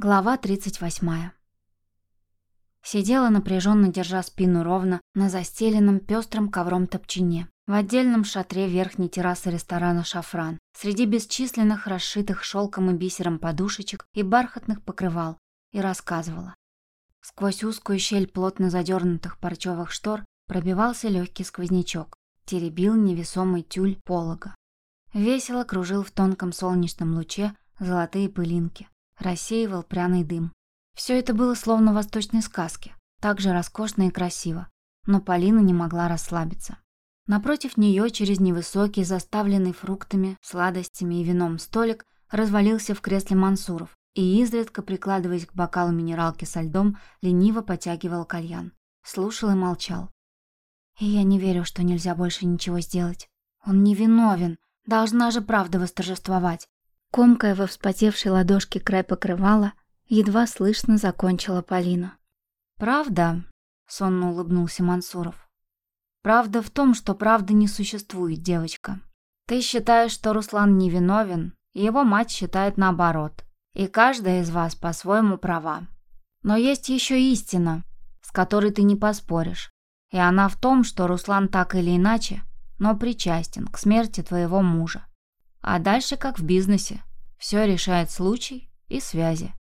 Глава 38. Сидела напряженно, держа спину ровно, на застеленном пестрым ковром топчине, в отдельном шатре верхней террасы ресторана «Шафран», среди бесчисленных расшитых шелком и бисером подушечек и бархатных покрывал, и рассказывала. Сквозь узкую щель плотно задернутых парчевых штор пробивался легкий сквознячок, теребил невесомый тюль полога. Весело кружил в тонком солнечном луче золотые пылинки рассеивал пряный дым. Все это было словно в восточной сказке, так же роскошно и красиво, но Полина не могла расслабиться. Напротив нее через невысокий, заставленный фруктами, сладостями и вином столик развалился в кресле Мансуров и, изредка прикладываясь к бокалу минералки со льдом, лениво потягивал кальян. Слушал и молчал. И я не верю, что нельзя больше ничего сделать. Он невиновен, должна же правда восторжествовать. Комкая во вспотевшей ладошке край покрывала, едва слышно закончила Полина. «Правда?» — сонно улыбнулся Мансуров. «Правда в том, что правды не существует, девочка. Ты считаешь, что Руслан невиновен, и его мать считает наоборот. И каждая из вас по-своему права. Но есть еще истина, с которой ты не поспоришь. И она в том, что Руслан так или иначе, но причастен к смерти твоего мужа. А дальше как в бизнесе. Все решает случай и связи.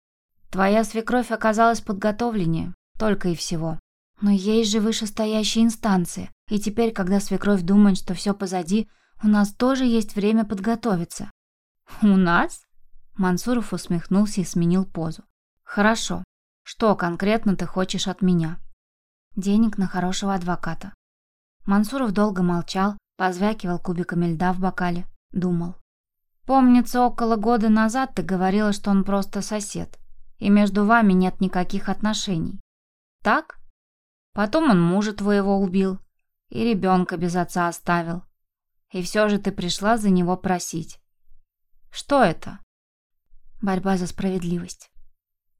Твоя свекровь оказалась подготовленнее, только и всего. Но есть же вышестоящие инстанции, и теперь, когда свекровь думает, что все позади, у нас тоже есть время подготовиться. У нас? Мансуров усмехнулся и сменил позу. Хорошо. Что конкретно ты хочешь от меня? Денег на хорошего адвоката. Мансуров долго молчал, позвякивал кубиками льда в бокале, думал. Помнится, около года назад ты говорила, что он просто сосед, и между вами нет никаких отношений. Так? Потом он мужа твоего убил и ребенка без отца оставил. И все же ты пришла за него просить. Что это? Борьба за справедливость.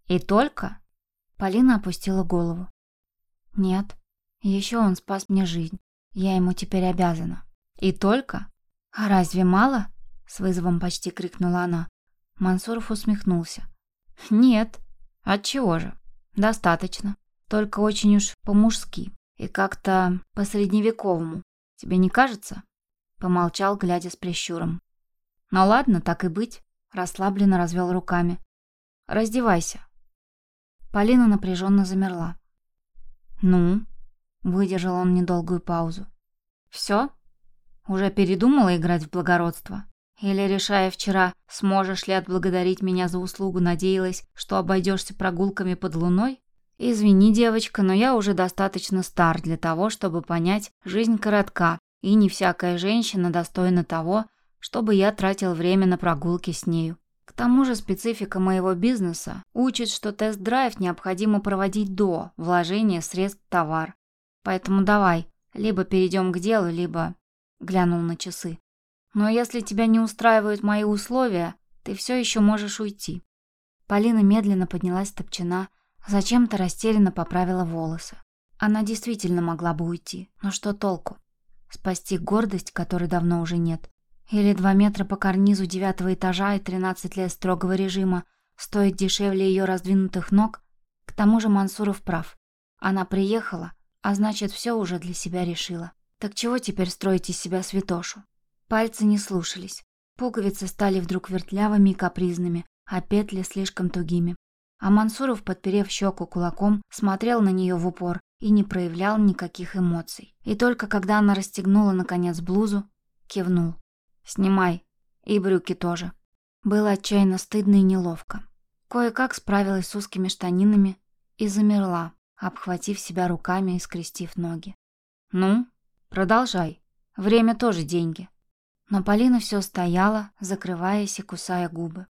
И только? Полина опустила голову. Нет, еще он спас мне жизнь. Я ему теперь обязана. И только? А разве мало? С вызовом почти крикнула она. Мансуров усмехнулся. «Нет. Отчего же? Достаточно. Только очень уж по-мужски. И как-то по-средневековому. Тебе не кажется?» Помолчал, глядя с прищуром. «Ну ладно, так и быть». Расслабленно развел руками. «Раздевайся». Полина напряженно замерла. «Ну?» Выдержал он недолгую паузу. «Все? Уже передумала играть в благородство?» Или, решая вчера, сможешь ли отблагодарить меня за услугу, надеялась, что обойдешься прогулками под луной? Извини, девочка, но я уже достаточно стар для того, чтобы понять, жизнь коротка, и не всякая женщина достойна того, чтобы я тратил время на прогулки с нею. К тому же специфика моего бизнеса учит, что тест-драйв необходимо проводить до вложения средств в товар. Поэтому давай, либо перейдем к делу, либо...» Глянул на часы. Но если тебя не устраивают мои условия, ты все еще можешь уйти». Полина медленно поднялась с топчина, зачем-то растерянно поправила волосы. Она действительно могла бы уйти, но что толку? Спасти гордость, которой давно уже нет? Или два метра по карнизу девятого этажа и тринадцать лет строгого режима стоит дешевле ее раздвинутых ног? К тому же Мансуров прав. Она приехала, а значит, все уже для себя решила. Так чего теперь строить из себя святошу? Пальцы не слушались. Пуговицы стали вдруг вертлявыми и капризными, а петли слишком тугими. А Мансуров, подперев щеку кулаком, смотрел на нее в упор и не проявлял никаких эмоций. И только когда она расстегнула, наконец, блузу, кивнул. «Снимай. И брюки тоже». Было отчаянно стыдно и неловко. Кое-как справилась с узкими штанинами и замерла, обхватив себя руками и скрестив ноги. «Ну, продолжай. Время тоже деньги». Но Полина все стояла, закрываясь и кусая губы.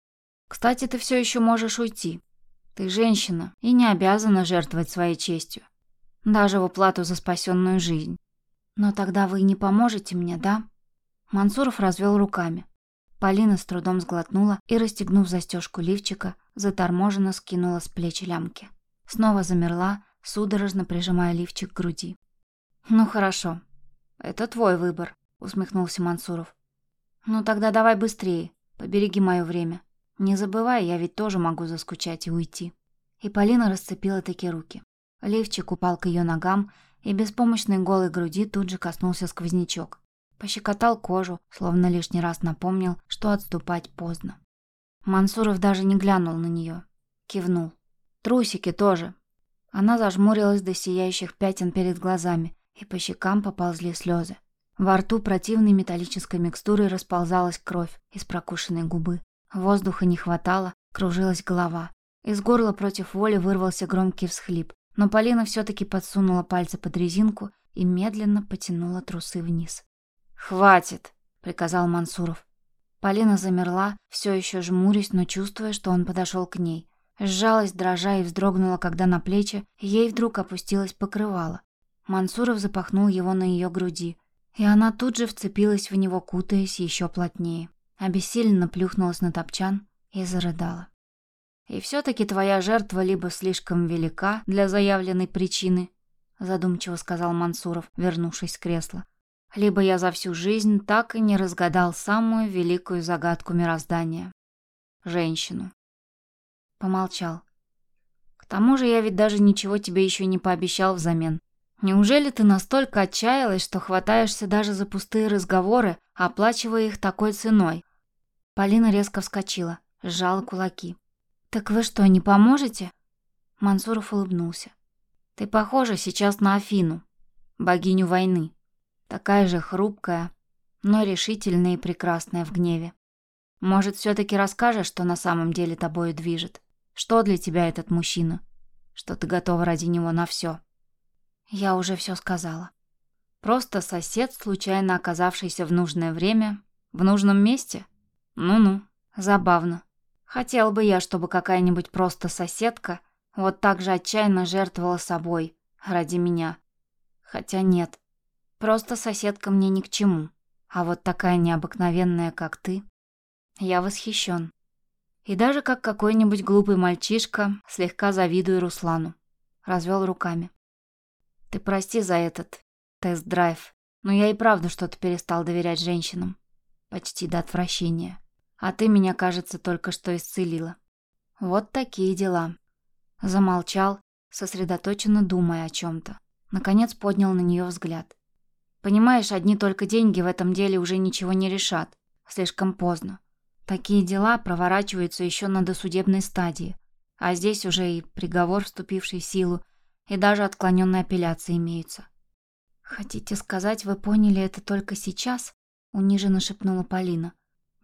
«Кстати, ты все еще можешь уйти. Ты женщина и не обязана жертвовать своей честью. Даже в уплату за спасенную жизнь. Но тогда вы не поможете мне, да?» Мансуров развел руками. Полина с трудом сглотнула и, расстегнув застежку лифчика, заторможенно скинула с плеч лямки. Снова замерла, судорожно прижимая лифчик к груди. «Ну хорошо. Это твой выбор», — усмехнулся Мансуров. «Ну тогда давай быстрее, побереги мое время. Не забывай, я ведь тоже могу заскучать и уйти». И Полина расцепила таки руки. Лифчик упал к ее ногам, и беспомощной голой груди тут же коснулся сквознячок. Пощекотал кожу, словно лишний раз напомнил, что отступать поздно. Мансуров даже не глянул на нее. Кивнул. «Трусики тоже». Она зажмурилась до сияющих пятен перед глазами, и по щекам поползли слезы. Во рту противной металлической микстурой расползалась кровь из прокушенной губы. Воздуха не хватало, кружилась голова. Из горла против воли вырвался громкий всхлип, но Полина все-таки подсунула пальцы под резинку и медленно потянула трусы вниз. «Хватит!» — приказал Мансуров. Полина замерла, все еще жмурясь, но чувствуя, что он подошел к ней. Сжалась, дрожа и вздрогнула, когда на плечи ей вдруг опустилось покрывало. Мансуров запахнул его на ее груди, и она тут же вцепилась в него, кутаясь еще плотнее. Обессиленно плюхнулась на топчан и зарыдала. «И все-таки твоя жертва либо слишком велика для заявленной причины», задумчиво сказал Мансуров, вернувшись с кресла, «либо я за всю жизнь так и не разгадал самую великую загадку мироздания — женщину». Помолчал. «К тому же я ведь даже ничего тебе еще не пообещал взамен. Неужели ты настолько отчаялась, что хватаешься даже за пустые разговоры, оплачивая их такой ценой?» Полина резко вскочила, сжала кулаки. «Так вы что, не поможете?» Мансуров улыбнулся. «Ты похожа сейчас на Афину, богиню войны. Такая же хрупкая, но решительная и прекрасная в гневе. Может, все-таки расскажешь, что на самом деле тобою движет? Что для тебя этот мужчина? Что ты готова ради него на все?» Я уже все сказала. Просто сосед, случайно оказавшийся в нужное время, в нужном месте? Ну-ну, забавно. Хотел бы я, чтобы какая-нибудь просто соседка вот так же отчаянно жертвовала собой ради меня. Хотя нет, просто соседка мне ни к чему. А вот такая необыкновенная, как ты, я восхищен. И даже как какой-нибудь глупый мальчишка слегка завидую Руслану. Развел руками. Ты прости за этот тест-драйв, но я и правда что-то перестал доверять женщинам. Почти до отвращения. А ты меня, кажется, только что исцелила. Вот такие дела. Замолчал, сосредоточенно думая о чем-то. Наконец поднял на нее взгляд. Понимаешь, одни только деньги в этом деле уже ничего не решат. Слишком поздно. Такие дела проворачиваются еще на досудебной стадии. А здесь уже и приговор, вступивший в силу, и даже отклоненные апелляции имеются. «Хотите сказать, вы поняли это только сейчас?» — униженно шепнула Полина.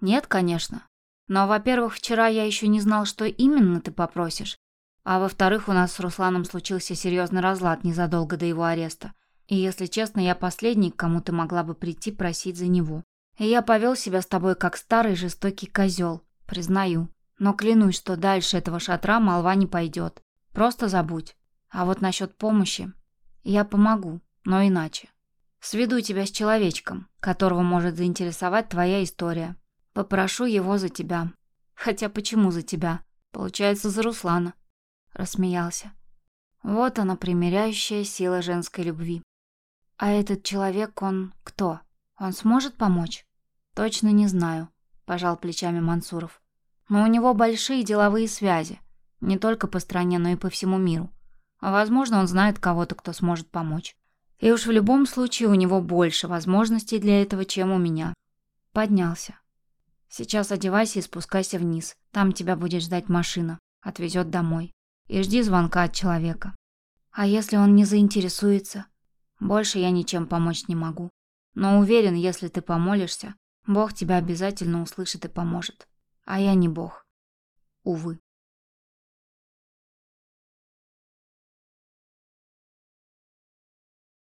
«Нет, конечно. Но, во-первых, вчера я еще не знал, что именно ты попросишь. А во-вторых, у нас с Русланом случился серьезный разлад незадолго до его ареста. И, если честно, я последний, к кому ты могла бы прийти просить за него. И я повел себя с тобой как старый жестокий козел, признаю. Но клянусь, что дальше этого шатра молва не пойдет. Просто забудь. А вот насчет помощи я помогу, но иначе. Сведу тебя с человечком, которого может заинтересовать твоя история. Попрошу его за тебя. Хотя почему за тебя? Получается, за Руслана. Рассмеялся. Вот она, примиряющая сила женской любви. А этот человек, он кто? Он сможет помочь? Точно не знаю, пожал плечами Мансуров. Но у него большие деловые связи. Не только по стране, но и по всему миру. А возможно, он знает кого-то, кто сможет помочь. И уж в любом случае у него больше возможностей для этого, чем у меня. Поднялся. Сейчас одевайся и спускайся вниз. Там тебя будет ждать машина. Отвезет домой. И жди звонка от человека. А если он не заинтересуется? Больше я ничем помочь не могу. Но уверен, если ты помолишься, Бог тебя обязательно услышит и поможет. А я не Бог. Увы.